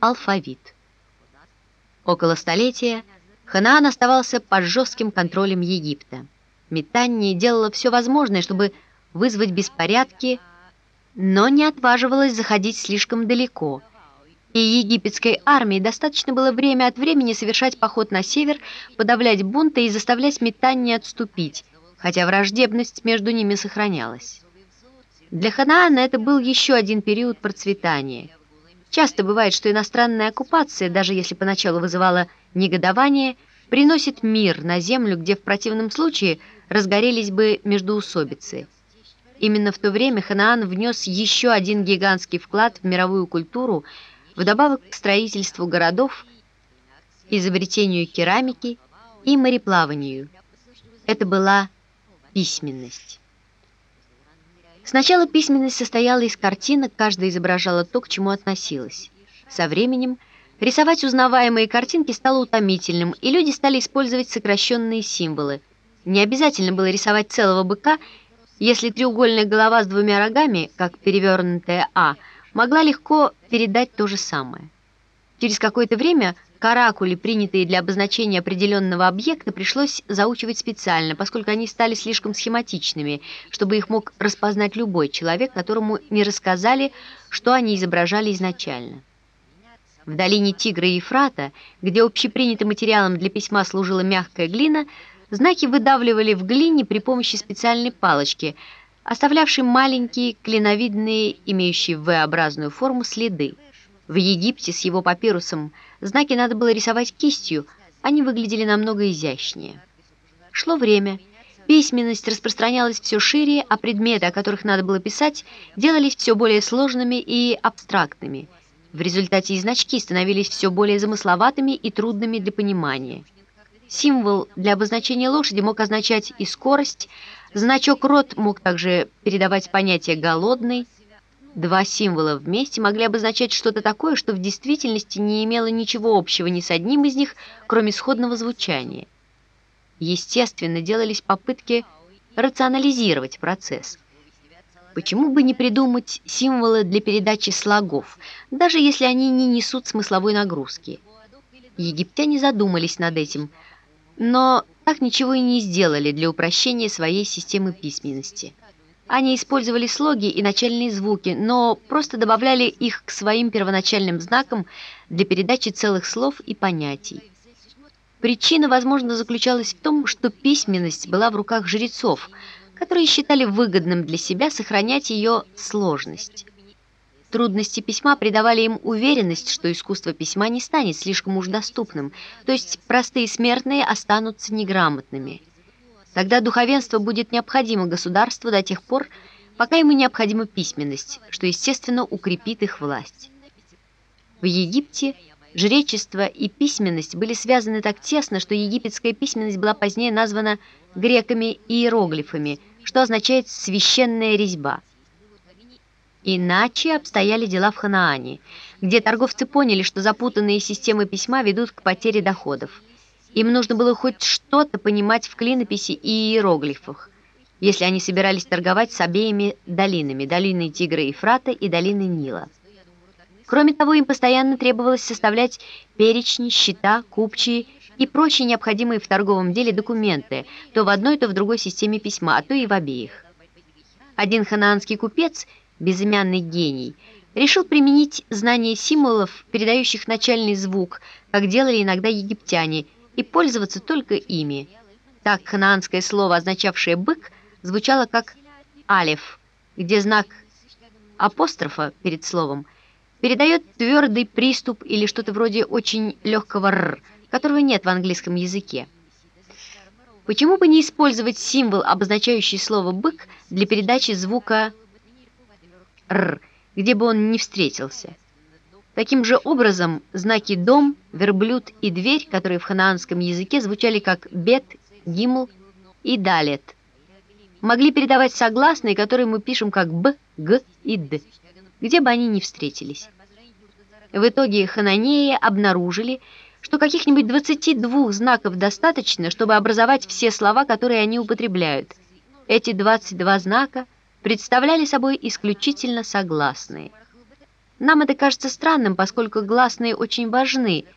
Алфавит. Около столетия Ханаан оставался под жестким контролем Египта. Метание делало все возможное, чтобы вызвать беспорядки, но не отваживалась заходить слишком далеко. И египетской армии достаточно было время от времени совершать поход на север, подавлять бунты и заставлять метание отступить, хотя враждебность между ними сохранялась. Для Ханаана это был еще один период процветания. Часто бывает, что иностранная оккупация, даже если поначалу вызывала негодование, приносит мир на землю, где в противном случае разгорелись бы междоусобицы. Именно в то время Ханаан внес еще один гигантский вклад в мировую культуру, вдобавок к строительству городов, изобретению керамики и мореплаванию. Это была письменность. Сначала письменность состояла из картинок, каждая изображала то, к чему относилась. Со временем рисовать узнаваемые картинки стало утомительным, и люди стали использовать сокращенные символы. Не обязательно было рисовать целого быка, если треугольная голова с двумя рогами, как перевернутая «А», могла легко передать то же самое. Через какое-то время каракули, принятые для обозначения определенного объекта, пришлось заучивать специально, поскольку они стали слишком схематичными, чтобы их мог распознать любой человек, которому не рассказали, что они изображали изначально. В долине Тигра и Ефрата, где общепринятым материалом для письма служила мягкая глина, знаки выдавливали в глине при помощи специальной палочки, оставлявшей маленькие, клиновидные, имеющие V-образную форму, следы. В Египте с его папирусом знаки надо было рисовать кистью, они выглядели намного изящнее. Шло время, письменность распространялась все шире, а предметы, о которых надо было писать, делались все более сложными и абстрактными. В результате и значки становились все более замысловатыми и трудными для понимания. Символ для обозначения лошади мог означать и скорость, значок «рот» мог также передавать понятие «голодный», Два символа вместе могли обозначать что-то такое, что в действительности не имело ничего общего ни с одним из них, кроме сходного звучания. Естественно, делались попытки рационализировать процесс. Почему бы не придумать символы для передачи слогов, даже если они не несут смысловой нагрузки? Египтяне задумались над этим, но так ничего и не сделали для упрощения своей системы письменности. Они использовали слоги и начальные звуки, но просто добавляли их к своим первоначальным знакам для передачи целых слов и понятий. Причина, возможно, заключалась в том, что письменность была в руках жрецов, которые считали выгодным для себя сохранять ее сложность. Трудности письма придавали им уверенность, что искусство письма не станет слишком уж доступным, то есть простые смертные останутся неграмотными – Тогда духовенство будет необходимо государству до тех пор, пока ему необходима письменность, что, естественно, укрепит их власть. В Египте жречество и письменность были связаны так тесно, что египетская письменность была позднее названа греками иероглифами, что означает «священная резьба». Иначе обстояли дела в Ханаане, где торговцы поняли, что запутанные системы письма ведут к потере доходов. Им нужно было хоть что-то понимать в клинописи и иероглифах, если они собирались торговать с обеими долинами, долиной Тигра и Фрата и долиной Нила. Кроме того, им постоянно требовалось составлять перечни, счета, купчие и прочие необходимые в торговом деле документы, то в одной, то в другой системе письма, а то и в обеих. Один ханаанский купец, безымянный гений, решил применить знание символов, передающих начальный звук, как делали иногда египтяне, и пользоваться только ими. Так ханаанское слово, означавшее «бык», звучало как «алев», где знак апострофа перед словом передает твердый приступ или что-то вроде очень легкого «р», которого нет в английском языке. Почему бы не использовать символ, обозначающий слово «бык», для передачи звука «р», где бы он ни встретился? Таким же образом, знаки «дом», «верблюд» и «дверь», которые в ханаанском языке звучали как «бет», «гимл» и «далет», могли передавать согласные, которые мы пишем как «б», «г» и «д», где бы они ни встретились. В итоге хананеи обнаружили, что каких-нибудь 22 знаков достаточно, чтобы образовать все слова, которые они употребляют. Эти 22 знака представляли собой исключительно согласные – Нам это кажется странным, поскольку гласные очень важны –